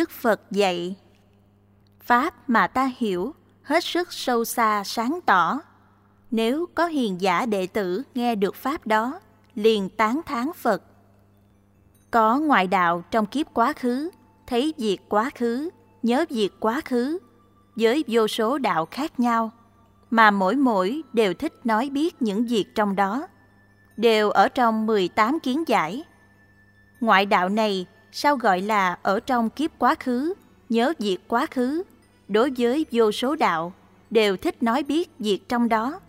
Đức Phật dạy Pháp mà ta hiểu hết sức sâu xa sáng tỏ. Nếu có hiền giả đệ tử nghe được Pháp đó, liền tán thán Phật. Có ngoại đạo trong kiếp quá khứ, thấy việc quá khứ, nhớ việc quá khứ, với vô số đạo khác nhau, mà mỗi mỗi đều thích nói biết những việc trong đó, đều ở trong 18 kiến giải. Ngoại đạo này sao gọi là ở trong kiếp quá khứ, nhớ việc quá khứ, đối với vô số đạo, đều thích nói biết việc trong đó.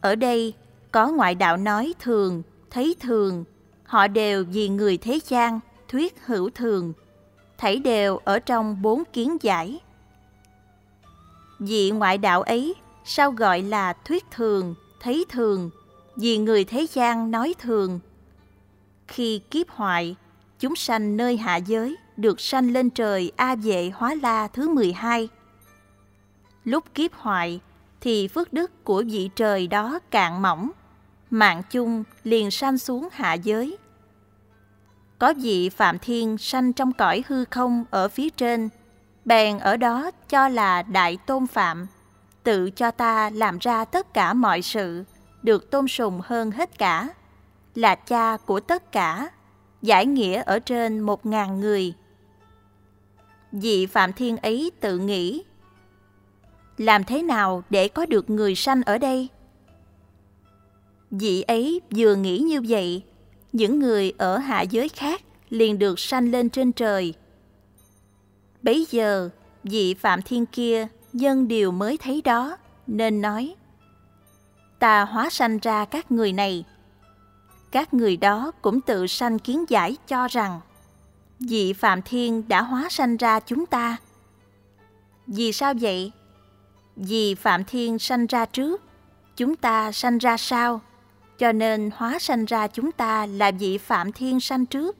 Ở đây, có ngoại đạo nói thường, thấy thường, họ đều vì người thế gian, thuyết hữu thường, thảy đều ở trong bốn kiến giải. Vị ngoại đạo ấy sao gọi là thuyết thường, thấy thường, vì người thế gian nói thường. Khi kiếp hoại, chúng sanh nơi hạ giới được sanh lên trời A Vệ Hóa La thứ 12. Lúc kiếp hoại thì phước đức của vị trời đó cạn mỏng, mạng chung liền sanh xuống hạ giới. Có vị Phạm Thiên sanh trong cõi hư không ở phía trên, bèn ở đó cho là Đại Tôn Phạm, tự cho ta làm ra tất cả mọi sự, được tôn sùng hơn hết cả, là cha của tất cả, giải nghĩa ở trên một ngàn người. Vị Phạm Thiên ấy tự nghĩ, làm thế nào để có được người sanh ở đây? Vị ấy vừa nghĩ như vậy, những người ở hạ giới khác liền được sanh lên trên trời. Bấy giờ, vị Phạm Thiên kia nhân điều mới thấy đó, nên nói, ta hóa sanh ra các người này. Các người đó cũng tự sanh kiến giải cho rằng, vị Phạm Thiên đã hóa sanh ra chúng ta. Vì sao vậy? Vì Phạm Thiên sanh ra trước, chúng ta sanh ra sau, cho nên hóa sanh ra chúng ta là vị Phạm Thiên sanh trước.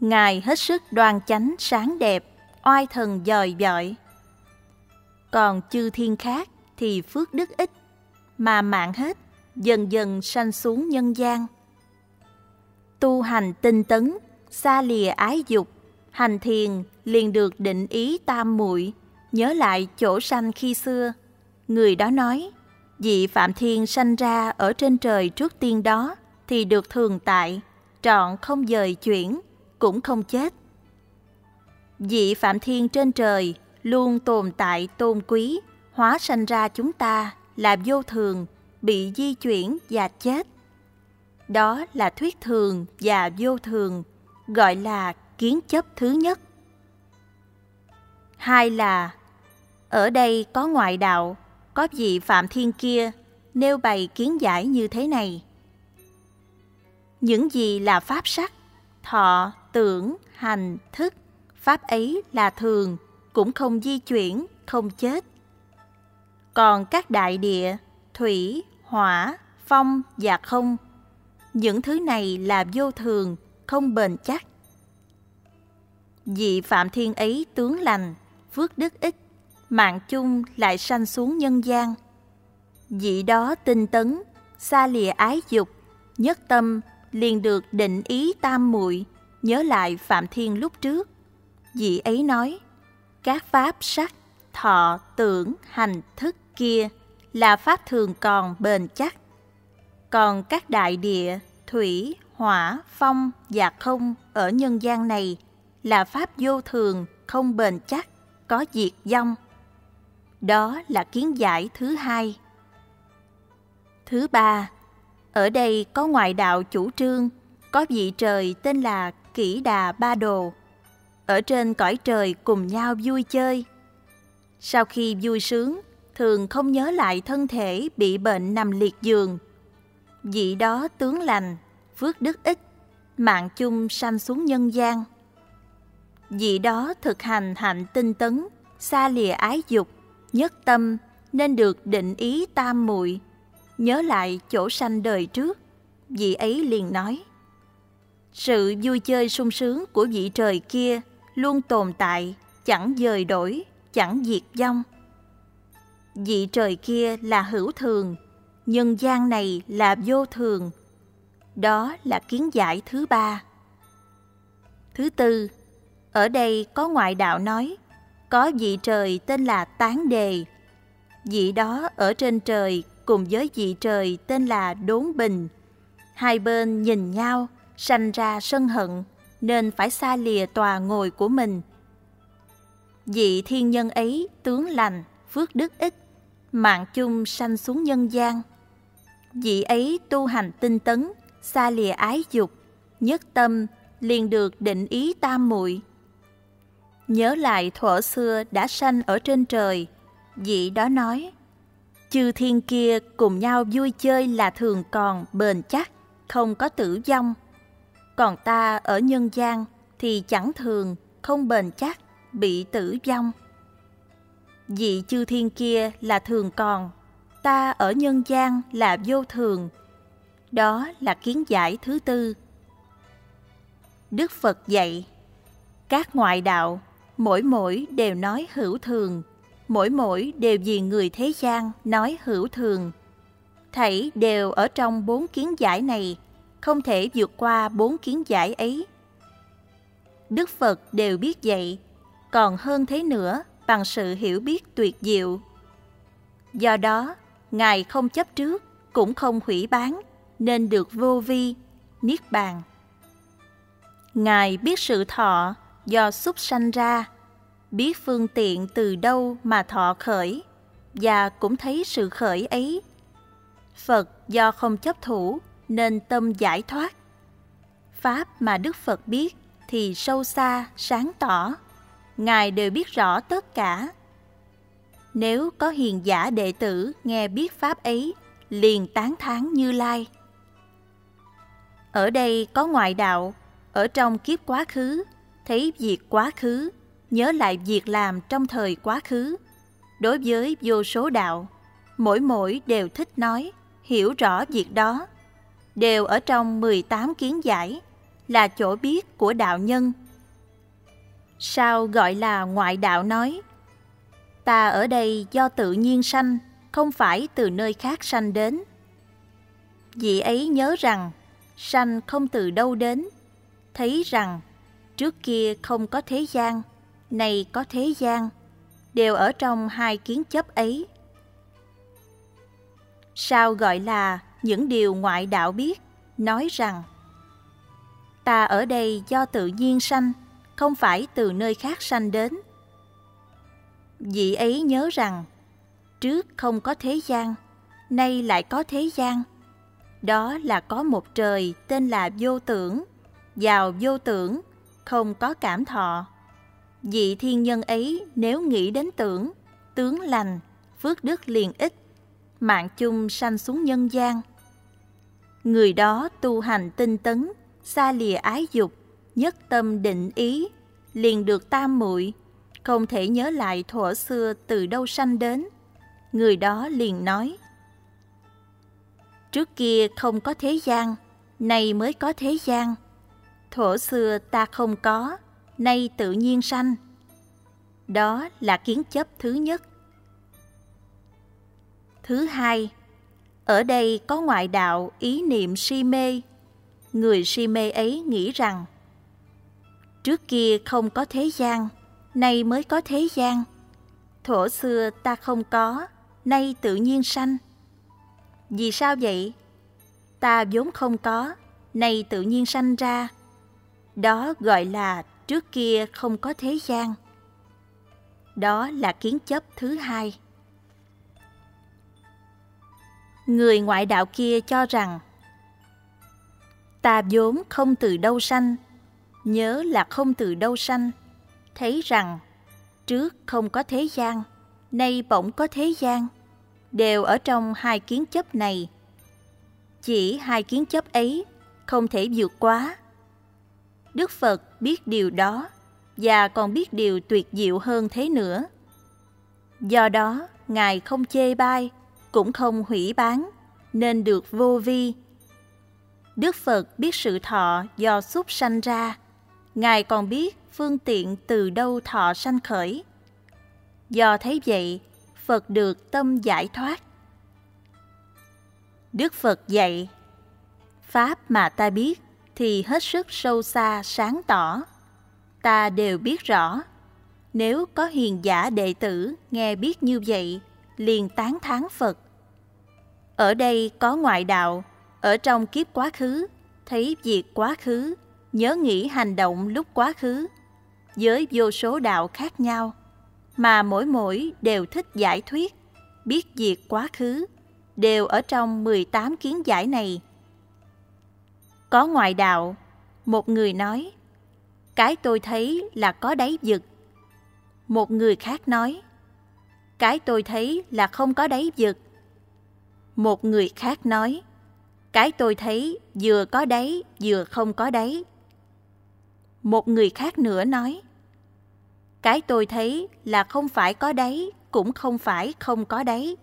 Ngài hết sức đoan chánh sáng đẹp, oai thần dời dọi. Còn chư thiên khác thì phước đức ít, mà mạng hết, dần dần sanh xuống nhân gian. Tu hành tinh tấn, xa lìa ái dục, hành thiền liền được định ý tam muội nhớ lại chỗ sanh khi xưa. Người đó nói, vị Phạm Thiên sanh ra ở trên trời trước tiên đó thì được thường tại, trọn không dời chuyển, cũng không chết. Vị Phạm Thiên trên trời luôn tồn tại tôn quý, hóa sanh ra chúng ta là vô thường, bị di chuyển và chết. Đó là thuyết thường và vô thường, gọi là kiến chấp thứ nhất. Hai là ở đây có ngoại đạo, có vị Phạm Thiên kia nêu bày kiến giải như thế này. Những gì là pháp sắc, thọ, tưởng, hành, thức, pháp ấy là thường, cũng không di chuyển, không chết. Còn các đại địa, thủy, hỏa, phong và không, những thứ này là vô thường, không bền chắc. Vị Phạm Thiên ấy tướng lành, phước đức ích, mạng chung lại sanh xuống nhân gian. Vị đó tinh tấn, xa lìa ái dục, nhất tâm liền được định ý tam muội nhớ lại Phạm Thiên lúc trước. Vị ấy nói, các pháp sắc, thọ, tưởng, hành, thức kia là pháp thường còn bền chắc. Còn các đại địa, thủy, hỏa, phong và không ở nhân gian này là pháp vô thường, không bền chắc, có diệt vong. Đó là kiến giải thứ hai. Thứ ba, ở đây có ngoại đạo chủ trương, có vị trời tên là Kỷ Đà Ba Đồ. Ở trên cõi trời cùng nhau vui chơi. Sau khi vui sướng, thường không nhớ lại thân thể bị bệnh nằm liệt giường. Vị đó tướng lành, phước đức ít, mạng chung sanh xuống nhân gian. Vị đó thực hành hạnh tinh tấn, xa lìa ái dục, nhất tâm nên được định ý tam muội nhớ lại chỗ sanh đời trước vị ấy liền nói sự vui chơi sung sướng của vị trời kia luôn tồn tại chẳng dời đổi chẳng diệt vong dị trời kia là hữu thường nhân gian này là vô thường đó là kiến giải thứ ba thứ tư Ở đây có ngoại đạo nói, có vị trời tên là Tán Đề. Vị đó ở trên trời cùng với vị trời tên là Đốn Bình. Hai bên nhìn nhau, sanh ra sân hận, nên phải xa lìa tòa ngồi của mình. Vị thiên nhân ấy tướng lành, phước đức ích mạng chung sanh xuống nhân gian. Vị ấy tu hành tinh tấn, xa lìa ái dục, nhất tâm liền được định ý tam muội. Nhớ lại thuở xưa đã sanh ở trên trời, vị đó nói, chư thiên kia cùng nhau vui chơi là thường còn bền chắc, không có tử vong. Còn ta ở nhân gian thì chẳng thường, không bền chắc, bị tử vong. Vị chư thiên kia là thường còn, ta ở nhân gian là vô thường. Đó là kiến giải thứ tư. Đức Phật dạy, các ngoại đạo, mỗi mỗi đều nói hữu thường, mỗi mỗi đều vì người thế gian nói hữu thường. Thảy đều ở trong bốn kiến giải này, không thể vượt qua bốn kiến giải ấy. Đức Phật đều biết vậy, còn hơn thế nữa bằng sự hiểu biết tuyệt diệu. Do đó, Ngài không chấp trước, cũng không hủy bán, nên được vô vi, niết bàn. Ngài biết sự thọ do xúc sanh ra, biết phương tiện từ đâu mà thọ khởi, và cũng thấy sự khởi ấy. Phật do không chấp thủ nên tâm giải thoát. Pháp mà Đức Phật biết thì sâu xa, sáng tỏ. Ngài đều biết rõ tất cả. Nếu có hiền giả đệ tử nghe biết Pháp ấy, liền tán thán Như Lai. Ở đây có ngoại đạo, ở trong kiếp quá khứ, thấy việc quá khứ, nhớ lại việc làm trong thời quá khứ. Đối với vô số đạo, mỗi mỗi đều thích nói, hiểu rõ việc đó, đều ở trong 18 kiến giải, là chỗ biết của đạo nhân. Sao gọi là ngoại đạo nói? Ta ở đây do tự nhiên sanh, không phải từ nơi khác sanh đến. Vị ấy nhớ rằng, sanh không từ đâu đến, thấy rằng trước kia không có thế gian, nay có thế gian, đều ở trong hai kiến chấp ấy. Sao gọi là những điều ngoại đạo biết, nói rằng Ta ở đây do tự nhiên sanh, không phải từ nơi khác sanh đến. Vị ấy nhớ rằng, trước không có thế gian, nay lại có thế gian. Đó là có một trời tên là vô tưởng, vào vô tưởng, không có cảm thọ. Vị thiên nhân ấy nếu nghĩ đến tưởng, tướng lành, phước đức liền ích, mạng chung sanh xuống nhân gian. Người đó tu hành tinh tấn, xa lìa ái dục, nhất tâm định ý, liền được tam muội không thể nhớ lại thuở xưa từ đâu sanh đến. Người đó liền nói, Trước kia không có thế gian, nay mới có thế gian. Thuở xưa ta không có, nay tự nhiên sanh. Đó là kiến chấp thứ nhất. Thứ hai, ở đây có ngoại đạo ý niệm si mê. Người si mê ấy nghĩ rằng Trước kia không có thế gian, nay mới có thế gian. Thổ xưa ta không có, nay tự nhiên sanh. Vì sao vậy? Ta vốn không có, nay tự nhiên sanh ra. Đó gọi là trước kia không có thế gian. Đó là kiến chấp thứ hai. Người ngoại đạo kia cho rằng Ta vốn không từ đâu sanh, nhớ là không từ đâu sanh, thấy rằng trước không có thế gian, nay bỗng có thế gian, đều ở trong hai kiến chấp này. Chỉ hai kiến chấp ấy không thể vượt quá. Đức Phật biết điều đó và còn biết điều tuyệt diệu hơn thế nữa. Do đó, Ngài không chê bai, cũng không hủy bán, nên được vô vi. Đức Phật biết sự thọ do xúc sanh ra, Ngài còn biết phương tiện từ đâu thọ sanh khởi. Do thấy vậy, Phật được tâm giải thoát. Đức Phật dạy, Pháp mà ta biết thì hết sức sâu xa sáng tỏ. ta đều biết rõ. Nếu có hiền giả đệ tử nghe biết như vậy, liền tán thán Phật. Ở đây có ngoại đạo, ở trong kiếp quá khứ, thấy việc quá khứ, nhớ nghĩ hành động lúc quá khứ, với vô số đạo khác nhau, mà mỗi mỗi đều thích giải thuyết, biết diệt quá khứ, đều ở trong 18 kiến giải này. Có ngoại đạo, một người nói, cái tôi thấy là có đáy vực. Một người khác nói, cái tôi thấy là không có đáy vực. Một người khác nói, cái tôi thấy vừa có đáy vừa không có đáy. Một người khác nữa nói, cái tôi thấy là không phải có đấy cũng không phải không có đấy,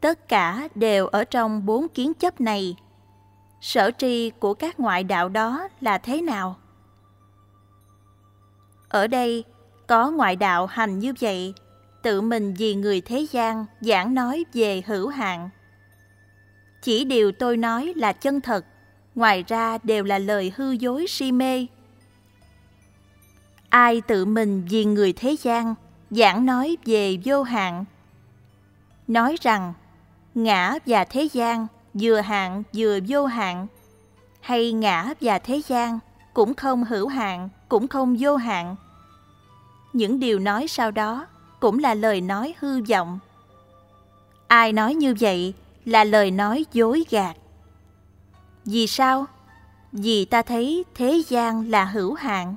Tất cả đều ở trong bốn kiến chấp này. Sở tri của các ngoại đạo đó là thế nào? Ở đây có ngoại đạo hành như vậy, tự mình vì người thế gian giảng nói về hữu hạn. Chỉ điều tôi nói là chân thật, ngoài ra đều là lời hư dối si mê. Ai tự mình vì người thế gian giảng nói về vô hạn, nói rằng ngã và thế gian vừa hạn vừa vô hạn, hay ngã và thế gian cũng không hữu hạn, cũng không vô hạn. Những điều nói sau đó cũng là lời nói hư vọng. Ai nói như vậy là lời nói dối gạt. Vì sao? Vì ta thấy thế gian là hữu hạn.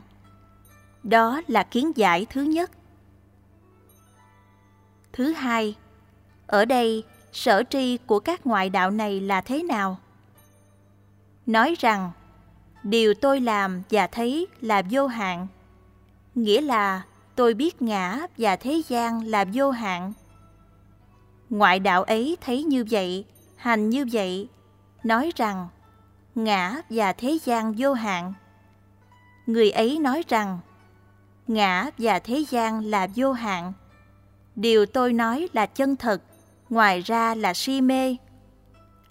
Đó là kiến giải thứ nhất. Thứ hai, ở đây sở tri của các ngoại đạo này là thế nào? Nói rằng, điều tôi làm và thấy là vô hạn, nghĩa là tôi biết ngã và thế gian là vô hạn. Ngoại đạo ấy thấy như vậy, hành như vậy, nói rằng ngã và thế gian vô hạn. Người ấy nói rằng ngã và thế gian là vô hạn. Điều tôi nói là chân thật, ngoài ra là si mê.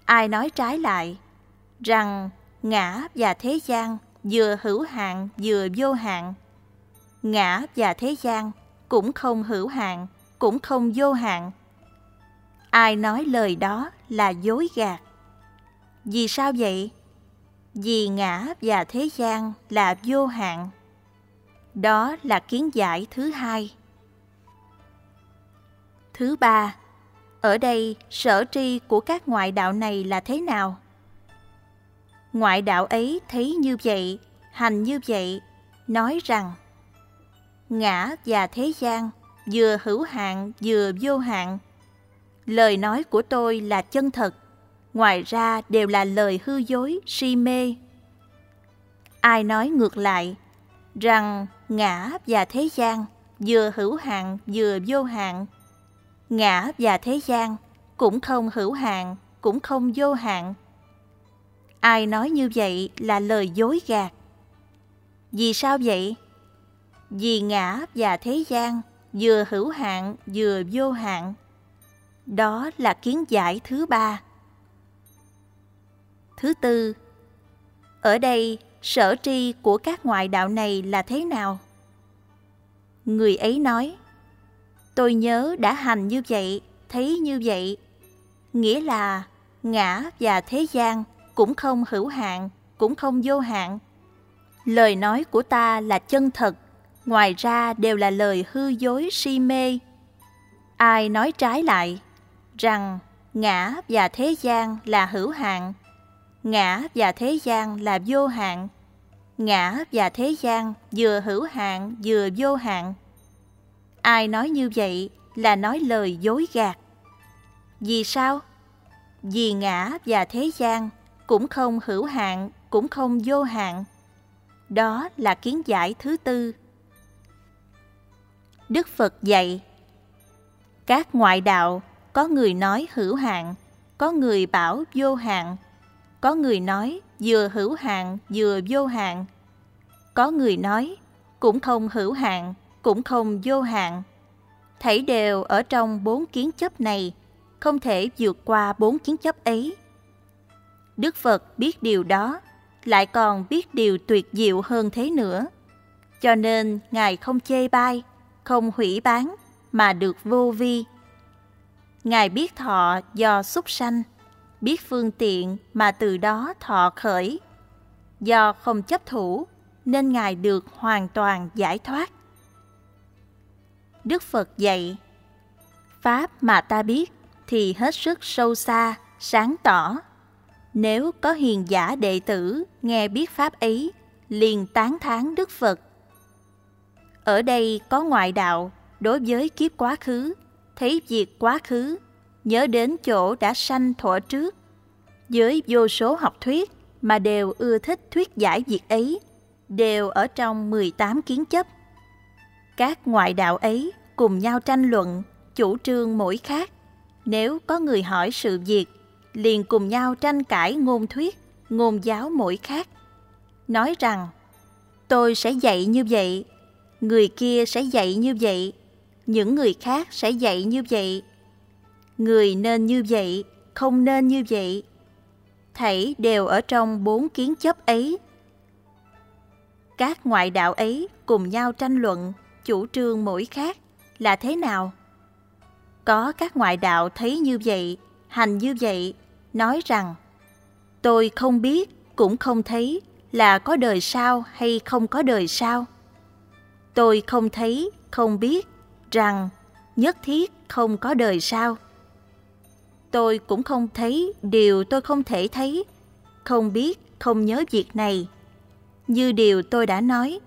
Ai nói trái lại, rằng ngã và thế gian vừa hữu hạn vừa vô hạn. Ngã và thế gian cũng không hữu hạn, cũng không vô hạn. Ai nói lời đó là dối gạt. Vì sao vậy? Vì ngã và thế gian là vô hạn. Đó là kiến giải thứ hai. Thứ ba, ở đây sở tri của các ngoại đạo này là thế nào? Ngoại đạo ấy thấy như vậy, hành như vậy, nói rằng ngã và thế gian vừa hữu hạn vừa vô hạn. Lời nói của tôi là chân thật, ngoài ra đều là lời hư dối, si mê. Ai nói ngược lại, rằng ngã và thế gian vừa hữu hạn vừa vô hạn. Ngã và thế gian cũng không hữu hạn, cũng không vô hạn. Ai nói như vậy là lời dối gạt. Vì sao vậy? Vì ngã và thế gian vừa hữu hạn vừa vô hạn. Đó là kiến giải thứ ba. Thứ tư, ở đây sở tri của các ngoại đạo này là thế nào? Người ấy nói, tôi nhớ đã hành như vậy, thấy như vậy. Nghĩa là ngã và thế gian cũng không hữu hạn, cũng không vô hạn. Lời nói của ta là chân thật, ngoài ra đều là lời hư dối si mê. Ai nói trái lại, rằng ngã và thế gian là hữu hạn, ngã và thế gian là vô hạn, ngã và thế gian vừa hữu hạn vừa vô hạn. Ai nói như vậy là nói lời dối gạt. Vì sao? Vì ngã và thế gian cũng không hữu hạn, cũng không vô hạn. Đó là kiến giải thứ tư. Đức Phật dạy Các ngoại đạo có người nói hữu hạn, có người bảo vô hạn, có người nói vừa hữu hạn vừa vô hạn. Có người nói cũng không hữu hạn, cũng không vô hạn. Thảy đều ở trong bốn kiến chấp này, không thể vượt qua bốn kiến chấp ấy. Đức Phật biết điều đó, lại còn biết điều tuyệt diệu hơn thế nữa. cho nên Ngài không chê bai, không hủy bán, mà được vô vi. Ngài biết thọ do xúc sanh, biết phương tiện mà từ đó thọ khởi. Do không chấp thủ nên Ngài được hoàn toàn giải thoát. Đức Phật dạy, Pháp mà ta biết thì hết sức sâu xa, sáng tỏ. Nếu có hiền giả đệ tử nghe biết Pháp ấy, liền tán thán Đức Phật. Ở đây có ngoại đạo đối với kiếp quá khứ, thấy việc quá khứ, nhớ đến chỗ đã sanh thuở trước. dưới vô số học thuyết mà đều ưa thích thuyết giải việc ấy, đều ở trong 18 kiến chấp. Các ngoại đạo ấy cùng nhau tranh luận, chủ trương mỗi khác. Nếu có người hỏi sự việc, liền cùng nhau tranh cãi ngôn thuyết, ngôn giáo mỗi khác. Nói rằng, tôi sẽ dạy như vậy, người kia sẽ dạy như vậy, những người khác sẽ dạy như vậy. Người nên như vậy, không nên như vậy. Thảy đều ở trong bốn kiến chấp ấy. Các ngoại đạo ấy cùng nhau tranh luận, chủ trương mỗi khác là thế nào? Có các ngoại đạo thấy như vậy, hành như vậy, nói rằng Tôi không biết, cũng không thấy là có đời sau hay không có đời sau. Tôi không thấy, không biết rằng nhất thiết không có đời sau. Tôi cũng không thấy điều tôi không thể thấy, không biết, không nhớ việc này. Như điều tôi đã nói,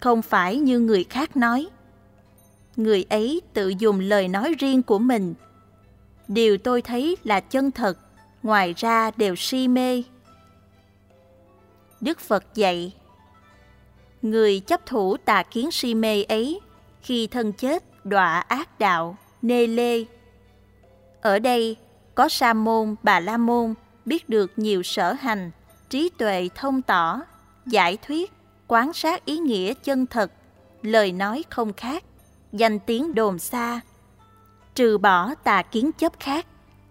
không phải như người khác nói người ấy tự dùng lời nói riêng của mình. Điều tôi thấy là chân thật, ngoài ra đều si mê. Đức Phật dạy, Người chấp thủ tà kiến si mê ấy, khi thân chết đọa ác đạo, nê lê. Ở đây có sa môn, bà la môn biết được nhiều sở hành, trí tuệ thông tỏ, giải thuyết, quán sát ý nghĩa chân thật, lời nói không khác, danh tiếng đồn xa, trừ bỏ tà kiến chấp khác,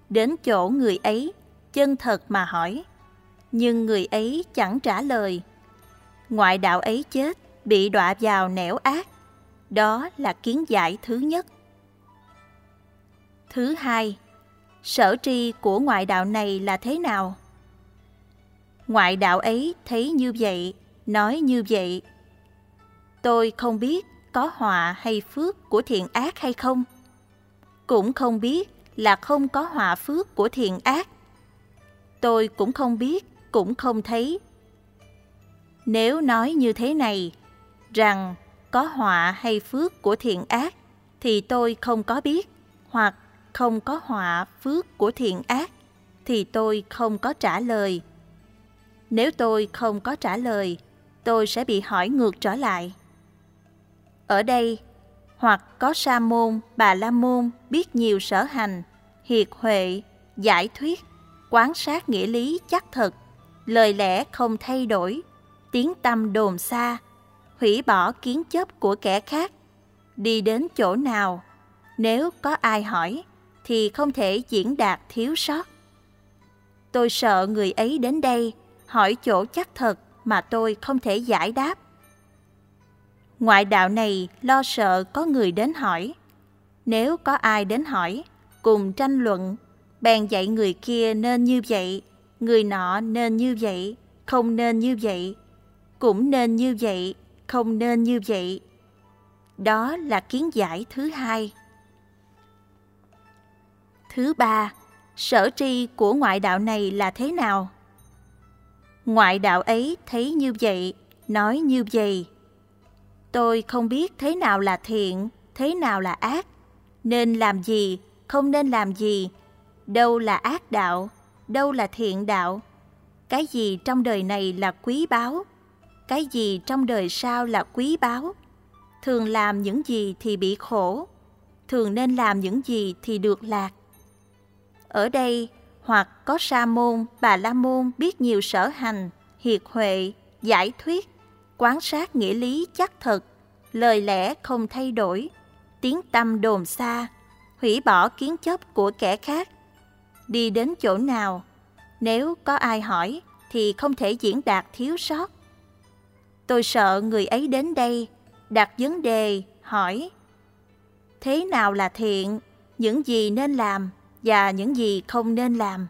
đến chỗ người ấy, chân thật mà hỏi. Nhưng người ấy chẳng trả lời. Ngoại đạo ấy chết, bị đọa vào nẻo ác. Đó là kiến giải thứ nhất. Thứ hai, sở tri của ngoại đạo này là thế nào? Ngoại đạo ấy thấy như vậy, nói như vậy. Tôi không biết có họa hay phước của thiện ác hay không? Cũng không biết là không có họa phước của thiện ác. Tôi cũng không biết, cũng không thấy. Nếu nói như thế này, rằng có họa hay phước của thiện ác, thì tôi không có biết, hoặc không có họa phước của thiện ác, thì tôi không có trả lời. Nếu tôi không có trả lời, tôi sẽ bị hỏi ngược trở lại. Ở đây, hoặc có sa môn, bà la môn biết nhiều sở hành, hiệt huệ, giải thuyết, quán sát nghĩa lý chắc thật, lời lẽ không thay đổi, tiếng tâm đồn xa, hủy bỏ kiến chấp của kẻ khác, đi đến chỗ nào, nếu có ai hỏi thì không thể diễn đạt thiếu sót. Tôi sợ người ấy đến đây hỏi chỗ chắc thật mà tôi không thể giải đáp. Ngoại đạo này lo sợ có người đến hỏi. Nếu có ai đến hỏi, cùng tranh luận, bèn dạy người kia nên như vậy, người nọ nên như vậy, không nên như vậy, cũng nên như vậy, không nên như vậy. Đó là kiến giải thứ hai. Thứ ba, sở tri của ngoại đạo này là thế nào? Ngoại đạo ấy thấy như vậy, nói như vậy, Tôi không biết thế nào là thiện, thế nào là ác, nên làm gì, không nên làm gì, đâu là ác đạo, đâu là thiện đạo. Cái gì trong đời này là quý báu, cái gì trong đời sau là quý báu. Thường làm những gì thì bị khổ, thường nên làm những gì thì được lạc. Ở đây, hoặc có sa môn, bà la môn biết nhiều sở hành, hiệt huệ, giải thuyết, quán sát nghĩa lý chắc thật, lời lẽ không thay đổi, tiếng tâm đồn xa, hủy bỏ kiến chấp của kẻ khác. Đi đến chỗ nào, nếu có ai hỏi thì không thể diễn đạt thiếu sót. Tôi sợ người ấy đến đây đặt vấn đề, hỏi Thế nào là thiện, những gì nên làm và những gì không nên làm?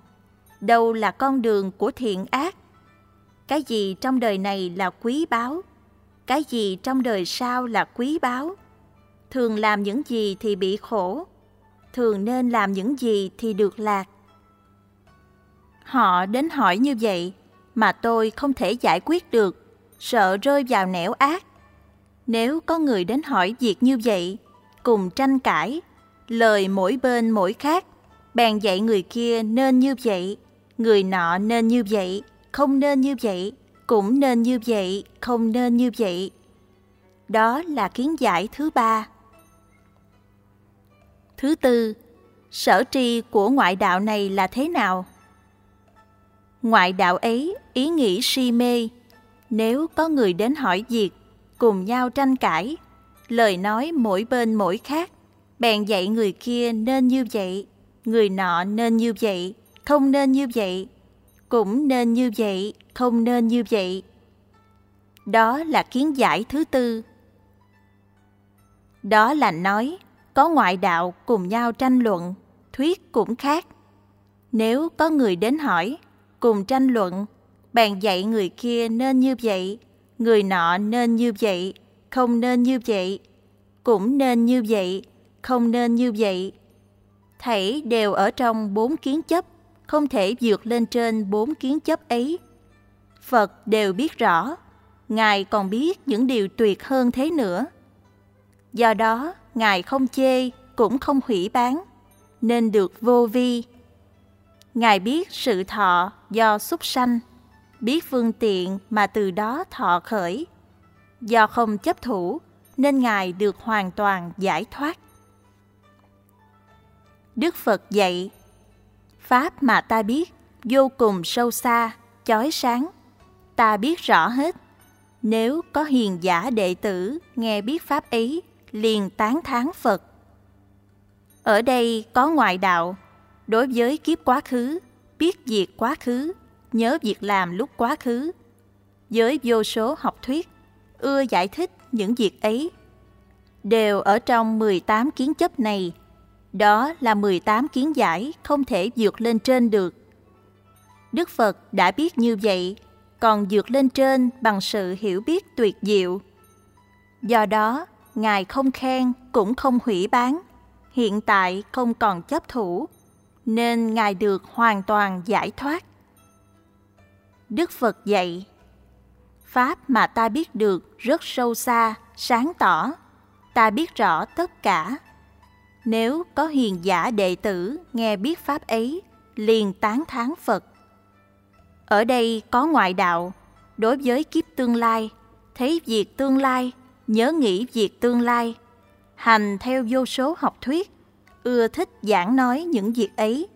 Đâu là con đường của thiện ác? Cái gì trong đời này là quý báu? Cái gì trong đời sau là quý báu? Thường làm những gì thì bị khổ? Thường nên làm những gì thì được lạc? Họ đến hỏi như vậy mà tôi không thể giải quyết được, sợ rơi vào nẻo ác. Nếu có người đến hỏi việc như vậy, cùng tranh cãi, lời mỗi bên mỗi khác, bèn dạy người kia nên như vậy, người nọ nên như vậy, không nên như vậy, cũng nên như vậy, không nên như vậy. Đó là kiến giải thứ ba. Thứ tư, sở tri của ngoại đạo này là thế nào? Ngoại đạo ấy ý nghĩ si mê, nếu có người đến hỏi việc, cùng nhau tranh cãi, lời nói mỗi bên mỗi khác, bèn dạy người kia nên như vậy, người nọ nên như vậy, không nên như vậy, cũng nên như vậy, không nên như vậy. Đó là kiến giải thứ tư. Đó là nói, có ngoại đạo cùng nhau tranh luận, thuyết cũng khác. Nếu có người đến hỏi, cùng tranh luận, bàn dạy người kia nên như vậy, người nọ nên như vậy, không nên như vậy, cũng nên như vậy, không nên như vậy. Thảy đều ở trong bốn kiến chấp, không thể vượt lên trên bốn kiến chấp ấy. Phật đều biết rõ, Ngài còn biết những điều tuyệt hơn thế nữa. Do đó, Ngài không chê, cũng không hủy bán, nên được vô vi. Ngài biết sự thọ do xúc sanh, biết phương tiện mà từ đó thọ khởi. Do không chấp thủ, nên Ngài được hoàn toàn giải thoát. Đức Phật dạy, Pháp mà ta biết vô cùng sâu xa, chói sáng, ta biết rõ hết. Nếu có hiền giả đệ tử nghe biết Pháp ấy, liền tán thán Phật. Ở đây có ngoại đạo, đối với kiếp quá khứ, biết việc quá khứ, nhớ việc làm lúc quá khứ. Với vô số học thuyết, ưa giải thích những việc ấy. Đều ở trong 18 kiến chấp này, đó là 18 kiến giải không thể vượt lên trên được. Đức Phật đã biết như vậy, còn vượt lên trên bằng sự hiểu biết tuyệt diệu. Do đó, Ngài không khen cũng không hủy bán, hiện tại không còn chấp thủ, nên Ngài được hoàn toàn giải thoát. Đức Phật dạy, Pháp mà ta biết được rất sâu xa, sáng tỏ, ta biết rõ tất cả. Nếu có hiền giả đệ tử nghe biết Pháp ấy, liền tán thán Phật. Ở đây có ngoại đạo, đối với kiếp tương lai, thấy việc tương lai nhớ nghĩ việc tương lai, hành theo vô số học thuyết, ưa thích giảng nói những việc ấy,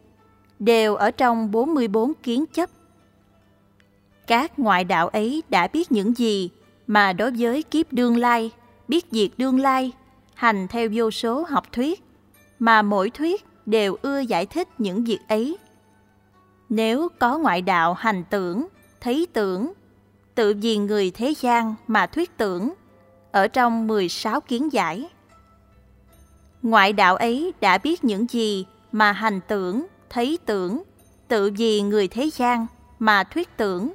đều ở trong 44 kiến chấp. Các ngoại đạo ấy đã biết những gì mà đối với kiếp đương lai, biết việc đương lai, hành theo vô số học thuyết, mà mỗi thuyết đều ưa giải thích những việc ấy. Nếu có ngoại đạo hành tưởng, thấy tưởng, tự vì người thế gian mà thuyết tưởng, ở trong 16 kiến giải. Ngoại đạo ấy đã biết những gì mà hành tưởng, thấy tưởng, tự vì người thế gian mà thuyết tưởng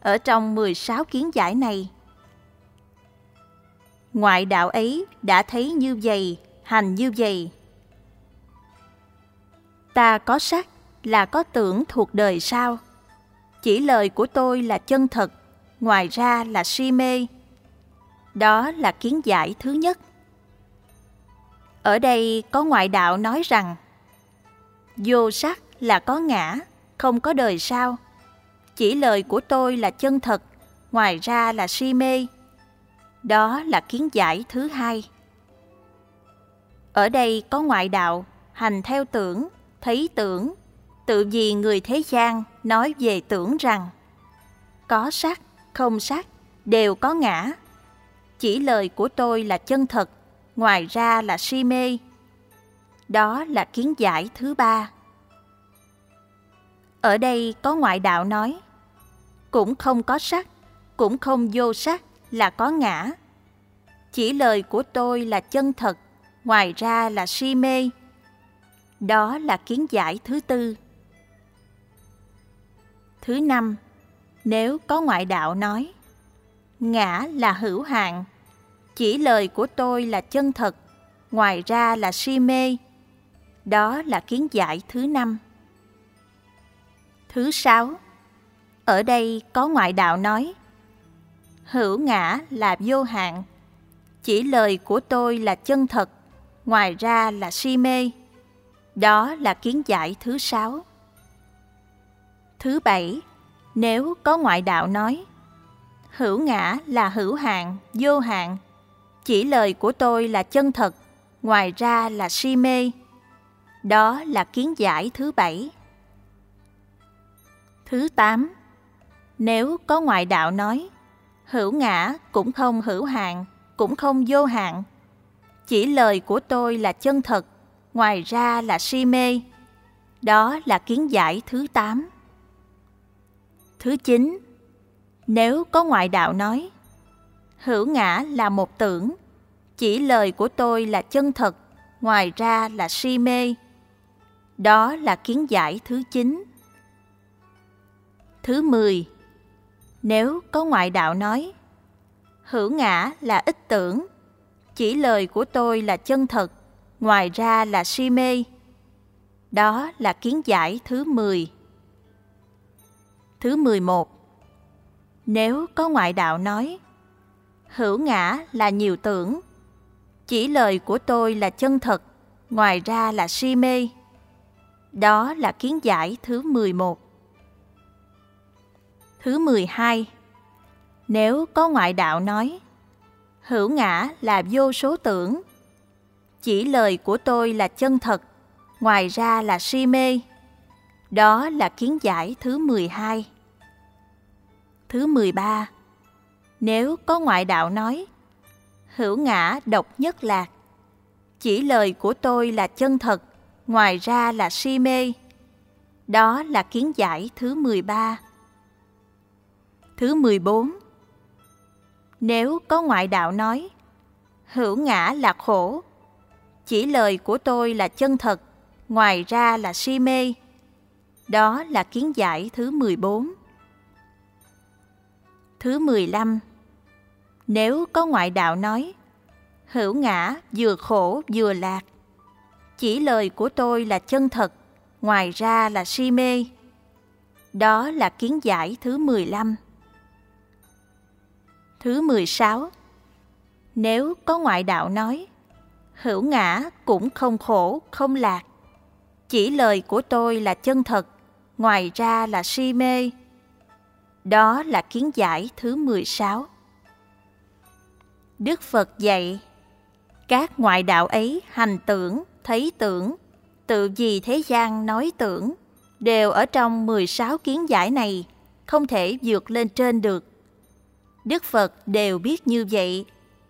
ở trong 16 kiến giải này. Ngoại đạo ấy đã thấy như vậy, hành như vậy. Ta có sắc là có tưởng thuộc đời sao? Chỉ lời của tôi là chân thật, ngoài ra là si mê, đó là kiến giải thứ nhất. Ở đây có ngoại đạo nói rằng vô sắc là có ngã, không có đời sao? Chỉ lời của tôi là chân thật, ngoài ra là si mê. Đó là kiến giải thứ hai. Ở đây có ngoại đạo, hành theo tưởng, thấy tưởng, tự vì người thế gian nói về tưởng rằng có sắc, không sắc, đều có ngã, chỉ lời của tôi là chân thật, ngoài ra là si mê. Đó là kiến giải thứ ba. Ở đây có ngoại đạo nói, cũng không có sắc, cũng không vô sắc là có ngã. chỉ lời của tôi là chân thật, ngoài ra là si mê. Đó là kiến giải thứ tư. Thứ năm, nếu có ngoại đạo nói, ngã là hữu hạn, chỉ lời của tôi là chân thật, ngoài ra là si mê. Đó là kiến giải thứ năm. Thứ sáu, ở đây có ngoại đạo nói, hữu ngã là vô hạn, chỉ lời của tôi là chân thật, ngoài ra là si mê. Đó là kiến giải thứ sáu. Thứ bảy, nếu có ngoại đạo nói, hữu ngã là hữu hạn, vô hạn, chỉ lời của tôi là chân thật, ngoài ra là si mê. Đó là kiến giải thứ bảy. Thứ tám, nếu có ngoại đạo nói, hữu ngã cũng không hữu hạn, cũng không vô hạn. Chỉ lời của tôi là chân thật, ngoài ra là si mê. Đó là kiến giải thứ tám. Thứ chín, nếu có ngoại đạo nói, hữu ngã là một tưởng, chỉ lời của tôi là chân thật, ngoài ra là si mê. Đó là kiến giải thứ chín. Thứ mười, nếu có ngoại đạo nói, hữu ngã là ít tưởng, chỉ lời của tôi là chân thật, ngoài ra là si mê. Đó là kiến giải thứ mười. Thứ mười một Nếu có ngoại đạo nói, hữu ngã là nhiều tưởng, chỉ lời của tôi là chân thật, ngoài ra là si mê. Đó là kiến giải thứ mười một. Thứ mười hai nếu có ngoại đạo nói, hữu ngã là vô số tưởng, chỉ lời của tôi là chân thật, ngoài ra là si mê. Đó là kiến giải thứ 12. Thứ 13. Nếu có ngoại đạo nói, hữu ngã độc nhất lạc, chỉ lời của tôi là chân thật, ngoài ra là si mê. Đó là kiến giải thứ 13. Thứ 14 nếu có ngoại đạo nói, hữu ngã là khổ, chỉ lời của tôi là chân thật, ngoài ra là si mê. Đó là kiến giải thứ 14. Thứ 15. Nếu có ngoại đạo nói, hữu ngã vừa khổ vừa lạc, chỉ lời của tôi là chân thật, ngoài ra là si mê. Đó là kiến giải thứ 15. Thứ 16 Nếu có ngoại đạo nói Hữu ngã cũng không khổ, không lạc. Chỉ lời của tôi là chân thật Ngoài ra là si mê. Đó là kiến giải thứ 16 Đức Phật dạy Các ngoại đạo ấy hành tưởng, thấy tưởng Tự gì thế gian nói tưởng Đều ở trong 16 kiến giải này Không thể vượt lên trên được. Đức Phật đều biết như vậy,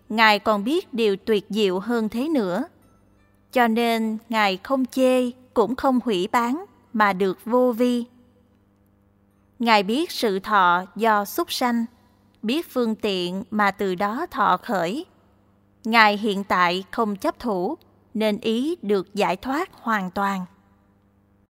Ngài còn biết điều tuyệt diệu hơn thế nữa. Cho nên Ngài không chê cũng không hủy bán mà được vô vi. Ngài biết sự thọ do xúc sanh, biết phương tiện mà từ đó thọ khởi. Ngài hiện tại không chấp thủ nên ý được giải thoát hoàn toàn.